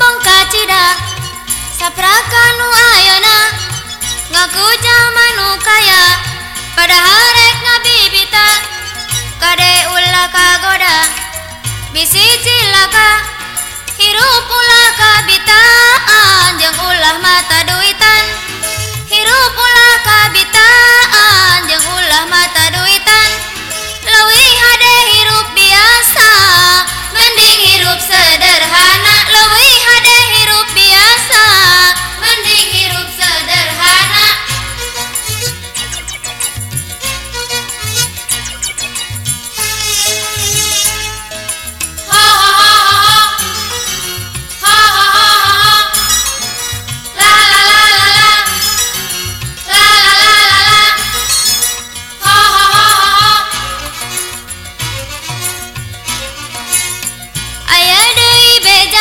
Kacida Saprakanu ayana Ngaku jamanu kaya. Padahal rek ngabibita Kade ulah kagoda Bisi cilaka Hirup ulah kabitaan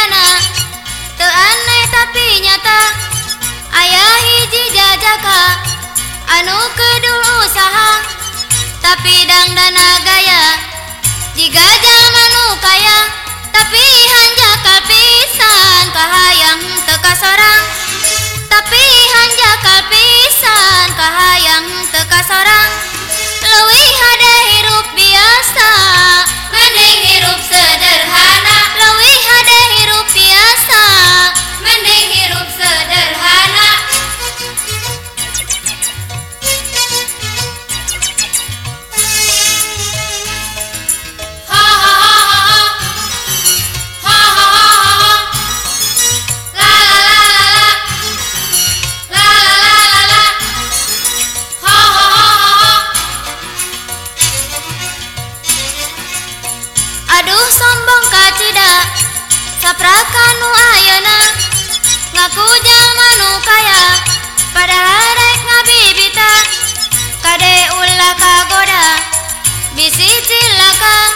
bejana Teu tapi nyata Ayah hiji jajaka. Anu kedul usaha Tapi dang dana gaya. Jika zaman nu kaya Tapi hanja kalpisan Kahayang teka sorang Tapi hanja kalpisan Kahayang teka sorang Leuwih hade hirup biasa Saprakanu ayana Ngaku jamanu kaya Padahal rek ngabibita. Kade ulah kagoda Bisi cilaka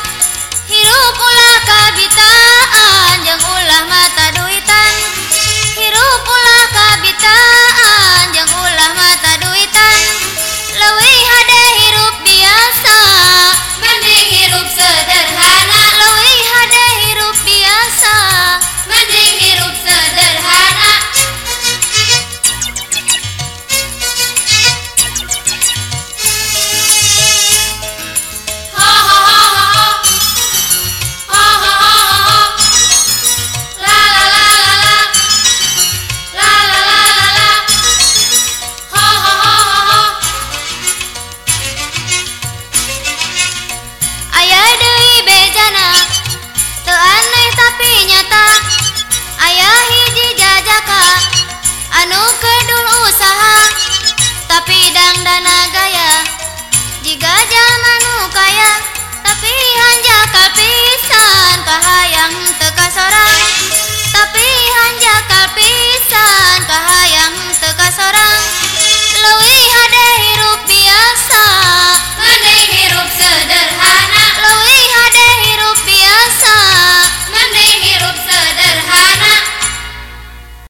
anu kedul usaha tapi dang dana gaya. Jika jalmanu kaya tapi hanya kapisan kahayang teka sorang tapi hanya